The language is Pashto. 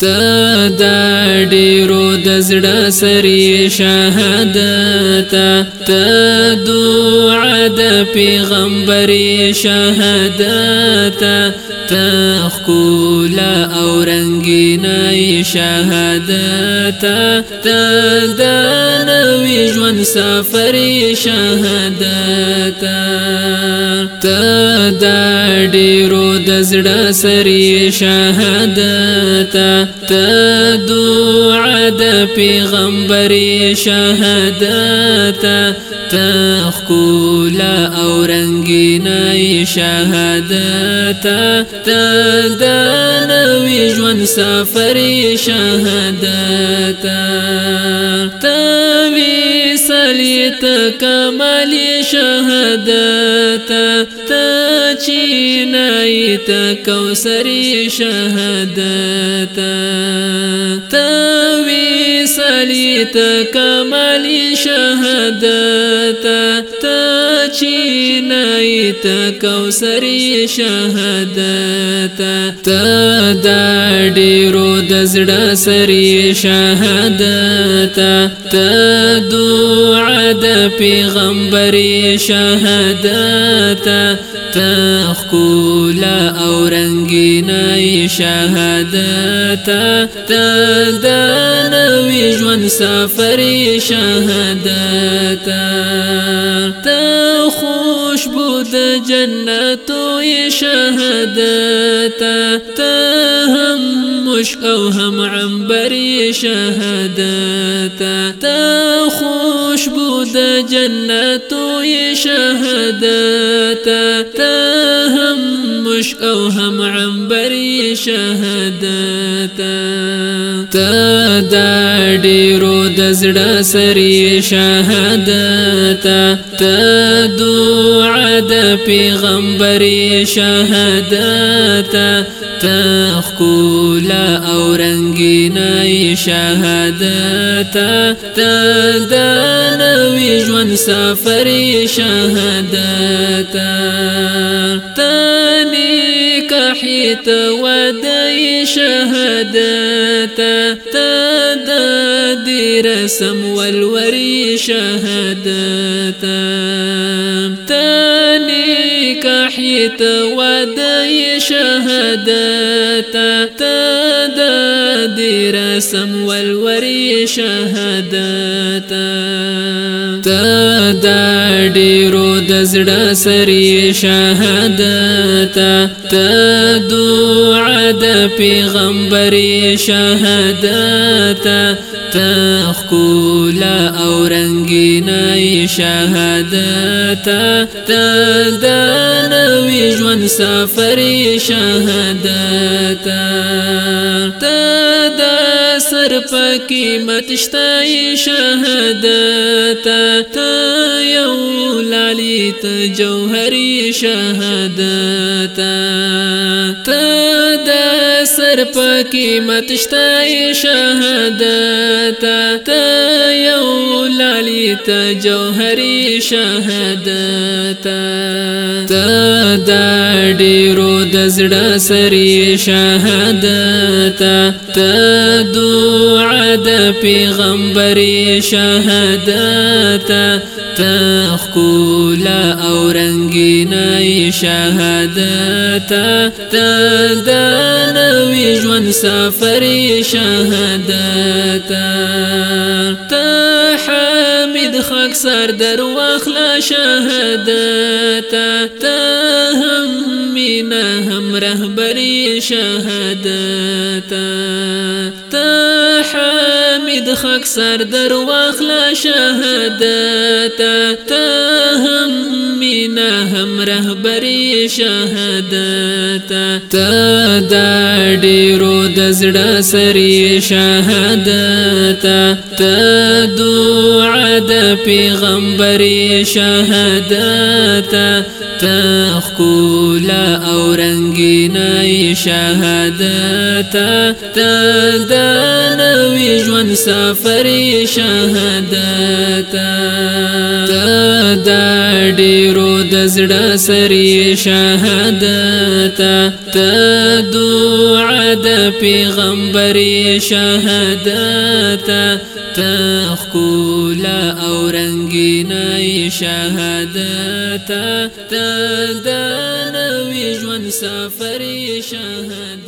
ته د ډیرو د زړه سری شهادت ته دعا د پیغمبر شهادت ته خول او رنگینه شهادت ته د وي ژوند سفر شهادت ته د ډیرو د زړه سری شهادت ته دعا د پیغمبر شهادت ته خول او رنگینه شهادت ته د نوې ژوند سفر شهادت ته وی سلیت کمال شهادت تا چینایت کوثر شهادت تا وی سلیت کمال شهادت چینایت کوثر شهادت تا د ډیرو د زړه سری شهادت تا دعا د پیغمبر شهادت تا خول او رنگینای شهادت تا د نوې ژوند سفر شهادت د جنت او شهادت ته هم مش او هم عنبر شهادت ته خو خوشبو د جنتو یې شهادت ته هم مش او هم عنبر شهادت ته دا ډیرو د زړه سری شهادت ته دعا عد پیغمبر یې شهادت ته خکولا او رنگینه ای شهادت تا د نوې ژوند سفر شهادت تنی کحیت ودای شهادت تا د رسم والوري شهادت نكاحيت ودي شهادات تدادي رسم والوري شهادات تدادي رود زړه سري شهادات تدعا في غمبري شهادات لا او رنگینای شهادات تدادي وي ژوند سفر شهادت ته د سر په قیمت شته شهادت ته یو لالی ته جوهر شهادت ته سر په قیمت شته شهادت ته یو لالي ته جوهري شهادت ته د ډیرو د زړه سري شهادت ته دعا د پیغمبري شهادت ته خکولا او رنگینه شهادت تد نوې ژوند سفر شهادت ته حمید خاک سر در واخلا شهادت ته هم مینا هم رهبری شهادت د خاک سر در واخلا شهادت ته هم مینا هم رهبری شهادت ته دا ډیرو د زړه سری شهادت ته دعا د پیغمبري شهادت ته خولا او رنگینه شهادت ته د نوې ژوند سفر شهادت دا ډیرو د زړه سری شهادت ته دعا د پیغمبر شهادت تخکول او رنگینای شهادت تل د نوی ژوند سفر شهادت